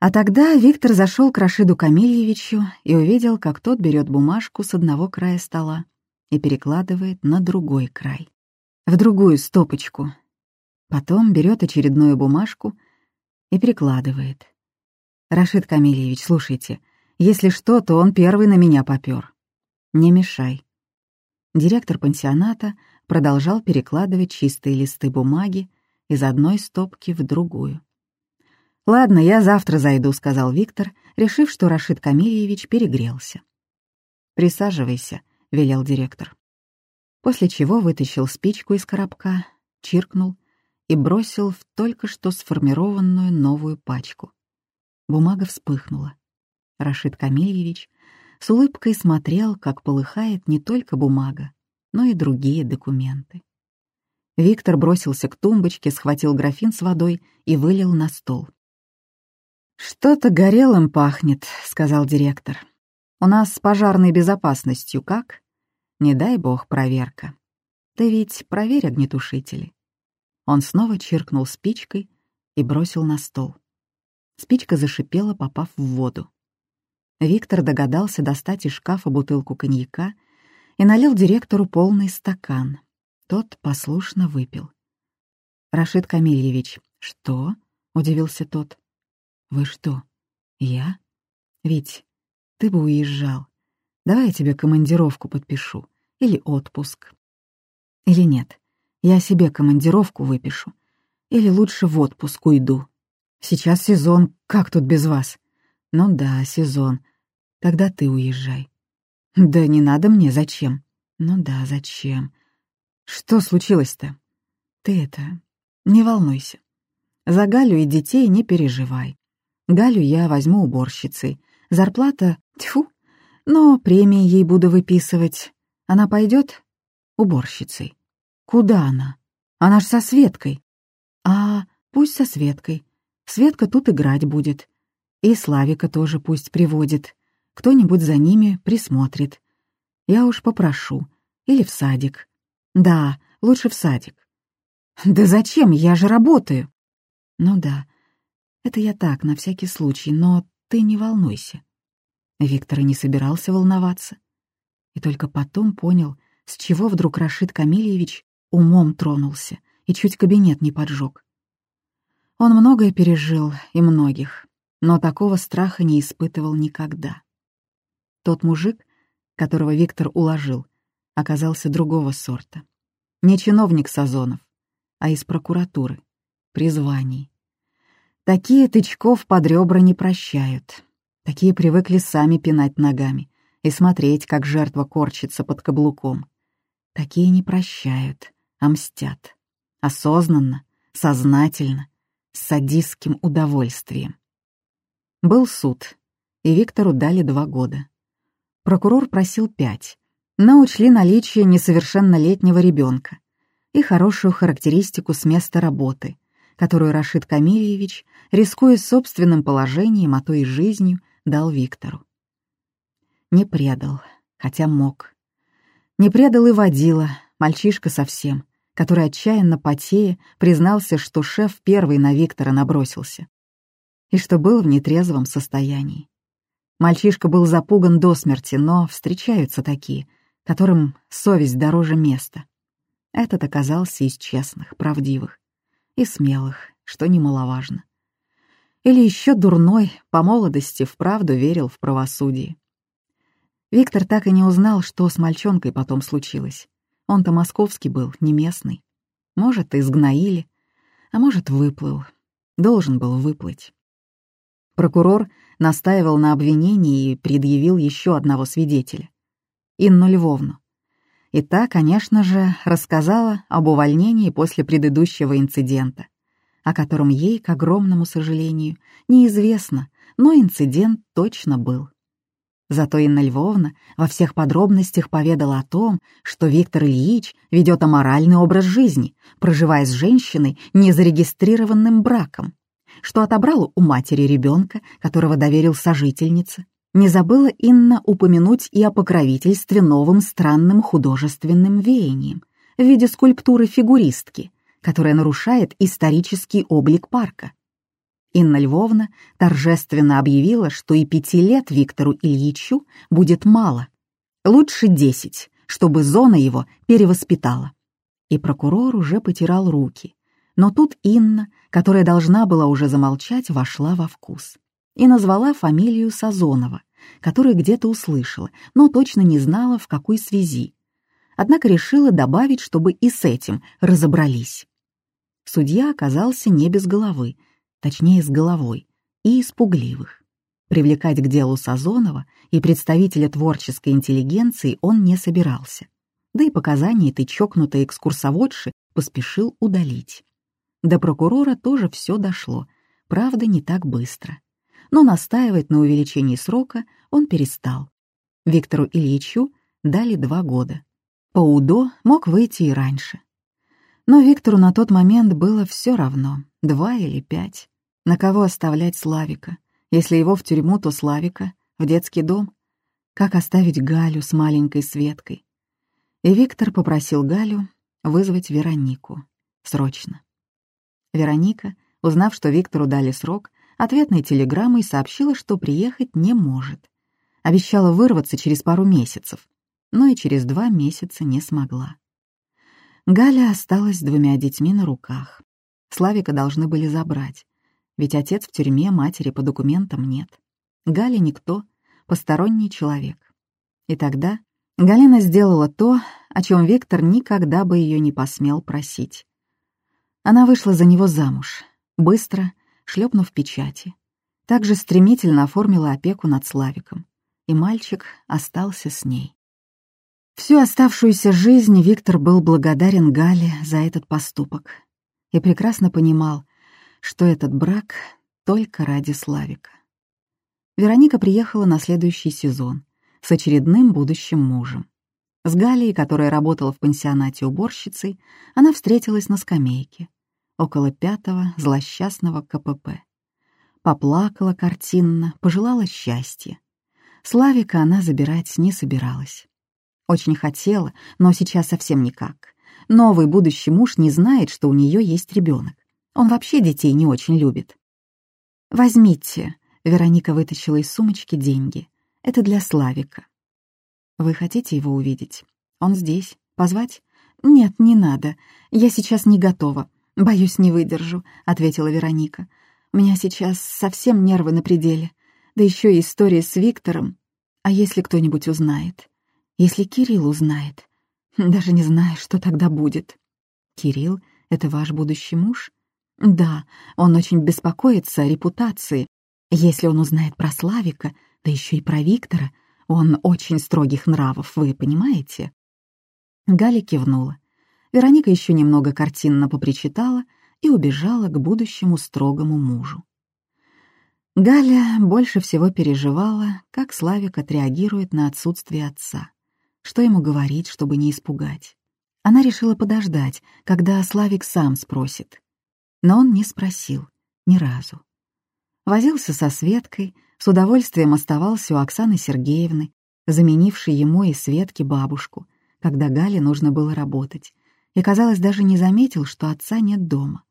А тогда Виктор зашел к Рашиду Камильевичу и увидел, как тот берет бумажку с одного края стола и перекладывает на другой край, в другую стопочку. Потом берет очередную бумажку и перекладывает. «Рашид Камильевич, слушайте, если что, то он первый на меня попёр. Не мешай». Директор пансионата продолжал перекладывать чистые листы бумаги из одной стопки в другую. «Ладно, я завтра зайду», — сказал Виктор, решив, что Рашид Камильевич перегрелся. «Присаживайся», — велел директор. После чего вытащил спичку из коробка, чиркнул и бросил в только что сформированную новую пачку. Бумага вспыхнула. Рашид Камильевич с улыбкой смотрел, как полыхает не только бумага, но и другие документы. Виктор бросился к тумбочке, схватил графин с водой и вылил на стол. «Что-то горелым пахнет», — сказал директор. «У нас с пожарной безопасностью как? Не дай бог проверка. Ты ведь проверь огнетушители». Он снова чиркнул спичкой и бросил на стол. Спичка зашипела, попав в воду. Виктор догадался достать из шкафа бутылку коньяка и налил директору полный стакан. Тот послушно выпил. «Рашид Камильевич, что?» — удивился тот. «Вы что, я? Ведь ты бы уезжал. Давай я тебе командировку подпишу. Или отпуск. Или нет, я себе командировку выпишу. Или лучше в отпуск уйду. Сейчас сезон, как тут без вас? Ну да, сезон. Тогда ты уезжай. Да не надо мне, зачем? Ну да, зачем? Что случилось-то? Ты это, не волнуйся. За Галю и детей не переживай. Галю я возьму уборщицей. Зарплата — тьфу. Но премии ей буду выписывать. Она пойдет уборщицей. Куда она? Она ж со Светкой. А, пусть со Светкой. Светка тут играть будет. И Славика тоже пусть приводит. Кто-нибудь за ними присмотрит. Я уж попрошу. Или в садик. Да, лучше в садик. Да зачем? Я же работаю. Ну да, это я так, на всякий случай, но ты не волнуйся. Виктор и не собирался волноваться. И только потом понял, с чего вдруг Рашид Камильевич умом тронулся и чуть кабинет не поджег. Он многое пережил и многих, но такого страха не испытывал никогда. Тот мужик, которого Виктор уложил, оказался другого сорта. Не чиновник Сазонов, а из прокуратуры, при звании. Такие тычков под ребра не прощают. Такие привыкли сами пинать ногами и смотреть, как жертва корчится под каблуком. Такие не прощают, а мстят. Осознанно, сознательно, с садистским удовольствием. Был суд, и Виктору дали два года. Прокурор просил пять, но учли наличие несовершеннолетнего ребенка и хорошую характеристику с места работы — которую Рашид Камильевич, рискуя собственным положением, а то и жизнью, дал Виктору. Не предал, хотя мог. Не предал и водила, мальчишка совсем, который отчаянно потея признался, что шеф первый на Виктора набросился и что был в нетрезвом состоянии. Мальчишка был запуган до смерти, но встречаются такие, которым совесть дороже места. Этот оказался из честных, правдивых и смелых, что немаловажно. Или еще дурной, по молодости вправду верил в правосудие. Виктор так и не узнал, что с мальчонкой потом случилось. Он-то московский был, не местный. Может, изгноили, а может, выплыл. Должен был выплыть. Прокурор настаивал на обвинении и предъявил еще одного свидетеля — Инну Львовну. И та, конечно же, рассказала об увольнении после предыдущего инцидента, о котором ей, к огромному сожалению, неизвестно, но инцидент точно был. Зато Инна Львовна во всех подробностях поведала о том, что Виктор Ильич ведет аморальный образ жизни, проживая с женщиной незарегистрированным браком, что отобрал у матери ребенка, которого доверил сожительнице, не забыла Инна упомянуть и о покровительстве новым странным художественным веянием в виде скульптуры фигуристки, которая нарушает исторический облик парка. Инна Львовна торжественно объявила, что и пяти лет Виктору Ильичу будет мало. Лучше десять, чтобы зона его перевоспитала. И прокурор уже потирал руки. Но тут Инна, которая должна была уже замолчать, вошла во вкус и назвала фамилию Сазонова, которую где-то услышала, но точно не знала, в какой связи. Однако решила добавить, чтобы и с этим разобрались. Судья оказался не без головы, точнее, с головой, и испугливых. Привлекать к делу Сазонова и представителя творческой интеллигенции он не собирался. Да и показания этой чокнутой экскурсоводши поспешил удалить. До прокурора тоже все дошло, правда, не так быстро но настаивать на увеличении срока он перестал. Виктору Ильичу дали два года. По УДО мог выйти и раньше. Но Виктору на тот момент было все равно, два или пять. На кого оставлять Славика? Если его в тюрьму, то Славика, в детский дом. Как оставить Галю с маленькой Светкой? И Виктор попросил Галю вызвать Веронику. Срочно. Вероника, узнав, что Виктору дали срок, ответной телеграммой сообщила, что приехать не может. Обещала вырваться через пару месяцев, но и через два месяца не смогла. Галя осталась с двумя детьми на руках. Славика должны были забрать, ведь отец в тюрьме, матери по документам нет. Галя никто, посторонний человек. И тогда Галина сделала то, о чем Виктор никогда бы ее не посмел просить. Она вышла за него замуж, быстро шлепнув печати. Также стремительно оформила опеку над Славиком, и мальчик остался с ней. Всю оставшуюся жизнь Виктор был благодарен Гале за этот поступок и прекрасно понимал, что этот брак только ради Славика. Вероника приехала на следующий сезон с очередным будущим мужем. С Галей, которая работала в пансионате уборщицей, она встретилась на скамейке около пятого злосчастного КПП. Поплакала картинно, пожелала счастья. Славика она забирать не собиралась. Очень хотела, но сейчас совсем никак. Новый будущий муж не знает, что у нее есть ребенок. Он вообще детей не очень любит. «Возьмите», — Вероника вытащила из сумочки деньги. «Это для Славика». «Вы хотите его увидеть? Он здесь. Позвать?» «Нет, не надо. Я сейчас не готова. «Боюсь, не выдержу», — ответила Вероника. «У меня сейчас совсем нервы на пределе. Да еще и история с Виктором. А если кто-нибудь узнает? Если Кирилл узнает? Даже не знаю, что тогда будет». «Кирилл — это ваш будущий муж?» «Да, он очень беспокоится о репутации. Если он узнает про Славика, да еще и про Виктора, он очень строгих нравов, вы понимаете?» Галя кивнула. Вероника еще немного картинно попричитала и убежала к будущему строгому мужу. Галя больше всего переживала, как Славик отреагирует на отсутствие отца, что ему говорить, чтобы не испугать. Она решила подождать, когда Славик сам спросит. Но он не спросил, ни разу. Возился со Светкой, с удовольствием оставался у Оксаны Сергеевны, заменившей ему и Светке бабушку, когда Гале нужно было работать, и, казалось, даже не заметил, что отца нет дома.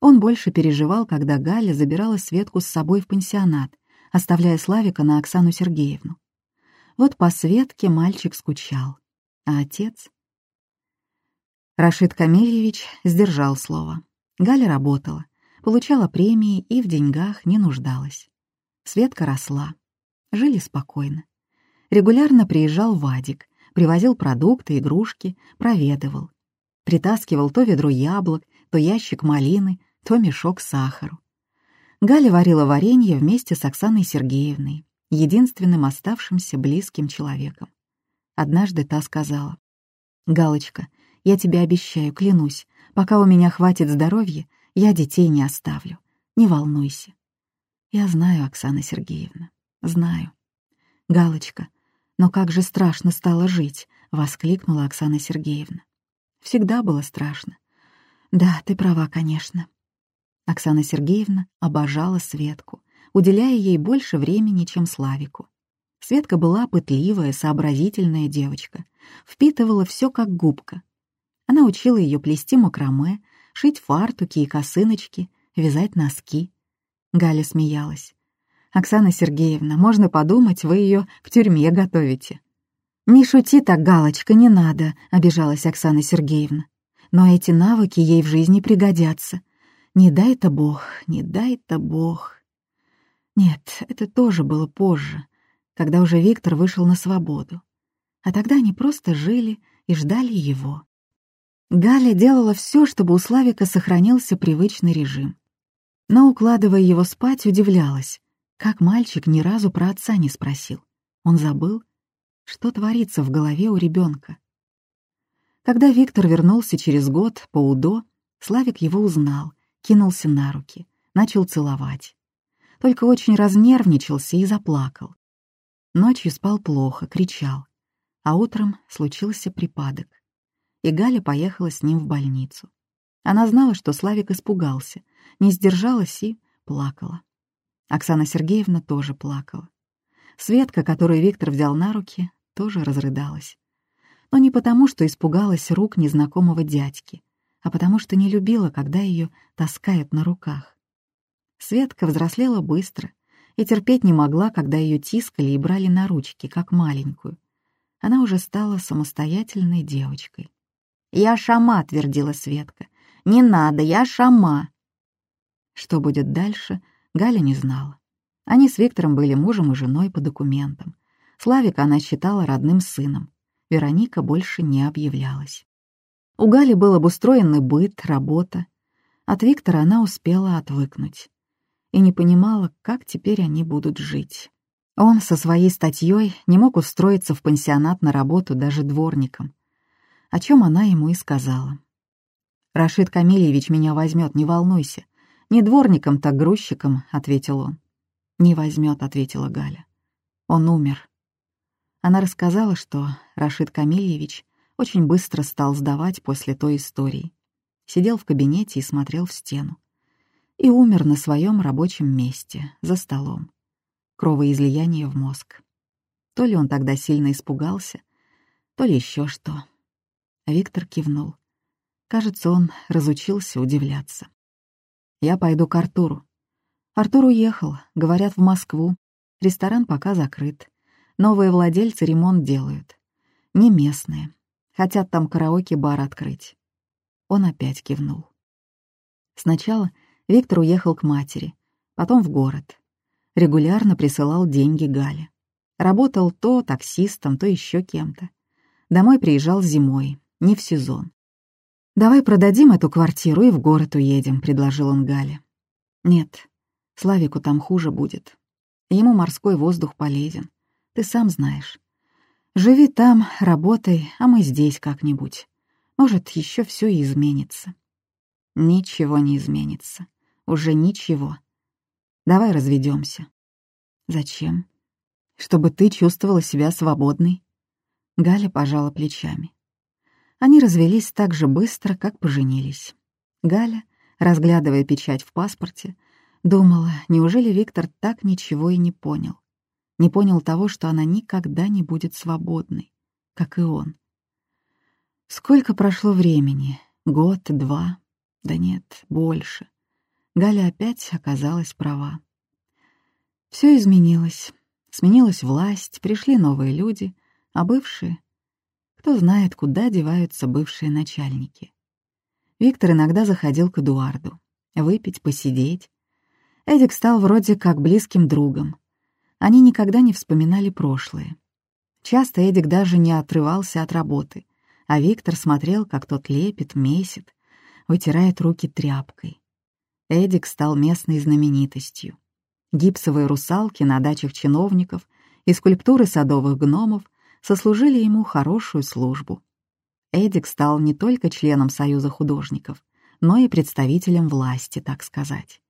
Он больше переживал, когда Галя забирала Светку с собой в пансионат, оставляя Славика на Оксану Сергеевну. Вот по Светке мальчик скучал, а отец... Рашид Камильевич сдержал слово. Галя работала, получала премии и в деньгах не нуждалась. Светка росла. Жили спокойно. Регулярно приезжал Вадик, привозил продукты, игрушки, проведывал. Притаскивал то ведро яблок, то ящик малины, то мешок сахару. Галя варила варенье вместе с Оксаной Сергеевной, единственным оставшимся близким человеком. Однажды та сказала, «Галочка, я тебе обещаю, клянусь, пока у меня хватит здоровья, я детей не оставлю. Не волнуйся». Я знаю, Оксана Сергеевна, знаю. «Галочка, но как же страшно стало жить!» — воскликнула Оксана Сергеевна. Всегда было страшно. Да, ты права, конечно. Оксана Сергеевна обожала Светку, уделяя ей больше времени, чем Славику. Светка была пытливая, сообразительная девочка, впитывала все как губка. Она учила ее плести макраме, шить фартуки и косыночки, вязать носки. Галя смеялась. «Оксана Сергеевна, можно подумать, вы ее к тюрьме готовите». «Не шути так, Галочка, не надо», — обижалась Оксана Сергеевна. «Но эти навыки ей в жизни пригодятся. Не дай-то Бог, не дай-то Бог». Нет, это тоже было позже, когда уже Виктор вышел на свободу. А тогда они просто жили и ждали его. Галя делала все, чтобы у Славика сохранился привычный режим. Но, укладывая его спать, удивлялась, как мальчик ни разу про отца не спросил. Он забыл, что творится в голове у ребенка. Когда Виктор вернулся через год по УДО, Славик его узнал, кинулся на руки, начал целовать. Только очень разнервничался и заплакал. Ночью спал плохо, кричал, а утром случился припадок. И Галя поехала с ним в больницу. Она знала, что Славик испугался, не сдержалась и плакала. Оксана Сергеевна тоже плакала. Светка, которую Виктор взял на руки, тоже разрыдалась. Но не потому, что испугалась рук незнакомого дядьки, а потому что не любила, когда ее таскают на руках. Светка взрослела быстро и терпеть не могла, когда ее тискали и брали на ручки, как маленькую. Она уже стала самостоятельной девочкой. «Я шама», — твердила Светка. «Не надо, я шама». Что будет дальше, Галя не знала. Они с Виктором были мужем и женой по документам. Славика она считала родным сыном. Вероника больше не объявлялась. У Гали был обустроенный быт, работа. От Виктора она успела отвыкнуть. И не понимала, как теперь они будут жить. Он со своей статьей не мог устроиться в пансионат на работу даже дворником. О чем она ему и сказала. «Рашид Камильевич меня возьмет, не волнуйся. Не дворником, так грузчиком», — ответил он. «Не возьмет», — ответила Галя. «Он умер». Она рассказала, что Рашид Камильевич очень быстро стал сдавать после той истории. Сидел в кабинете и смотрел в стену. И умер на своем рабочем месте, за столом. Кровоизлияние в мозг. То ли он тогда сильно испугался, то ли еще что. Виктор кивнул. Кажется, он разучился удивляться. «Я пойду к Артуру». Артур уехал, говорят, в Москву. Ресторан пока закрыт. Новые владельцы ремонт делают. Не местные. Хотят там караоке-бар открыть. Он опять кивнул. Сначала Виктор уехал к матери, потом в город. Регулярно присылал деньги Гале. Работал то таксистом, то еще кем-то. Домой приезжал зимой, не в сезон. «Давай продадим эту квартиру и в город уедем», — предложил он Гале. «Нет, Славику там хуже будет. Ему морской воздух полезен. Ты сам знаешь. Живи там, работай, а мы здесь как-нибудь. Может, еще все и изменится. Ничего не изменится. Уже ничего. Давай разведемся. Зачем? Чтобы ты чувствовала себя свободной. Галя пожала плечами. Они развелись так же быстро, как поженились. Галя, разглядывая печать в паспорте, думала, неужели Виктор так ничего и не понял не понял того, что она никогда не будет свободной, как и он. Сколько прошло времени? Год, два? Да нет, больше. Галя опять оказалась права. Все изменилось. Сменилась власть, пришли новые люди, а бывшие... Кто знает, куда деваются бывшие начальники. Виктор иногда заходил к Эдуарду. Выпить, посидеть. Эдик стал вроде как близким другом. Они никогда не вспоминали прошлое. Часто Эдик даже не отрывался от работы, а Виктор смотрел, как тот лепит, месит, вытирает руки тряпкой. Эдик стал местной знаменитостью. Гипсовые русалки на дачах чиновников и скульптуры садовых гномов сослужили ему хорошую службу. Эдик стал не только членом Союза художников, но и представителем власти, так сказать.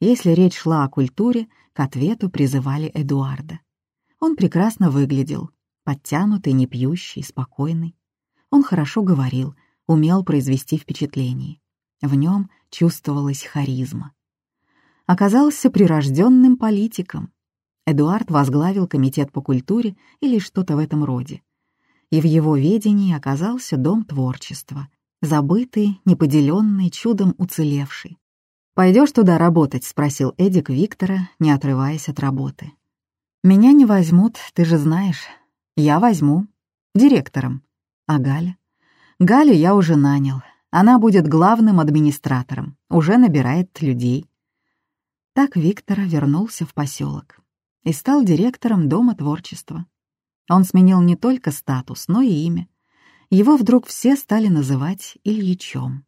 Если речь шла о культуре, к ответу призывали Эдуарда. Он прекрасно выглядел, подтянутый, не пьющий, спокойный. Он хорошо говорил, умел произвести впечатление. В нем чувствовалась харизма. Оказался прирожденным политиком. Эдуард возглавил комитет по культуре или что-то в этом роде. И в его ведении оказался дом творчества, забытый, неподеленный, чудом уцелевший. Пойдешь туда работать?» — спросил Эдик Виктора, не отрываясь от работы. «Меня не возьмут, ты же знаешь. Я возьму. Директором. А Галя? Галю я уже нанял. Она будет главным администратором. Уже набирает людей». Так Виктора вернулся в поселок и стал директором Дома творчества. Он сменил не только статус, но и имя. Его вдруг все стали называть Ильичом.